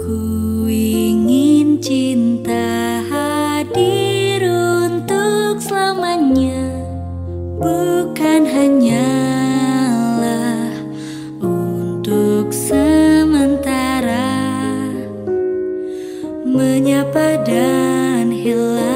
Ku ingin cinta hadir untuk selamanya Bukan hanyalah untuk sementara. Menyapa dan hilang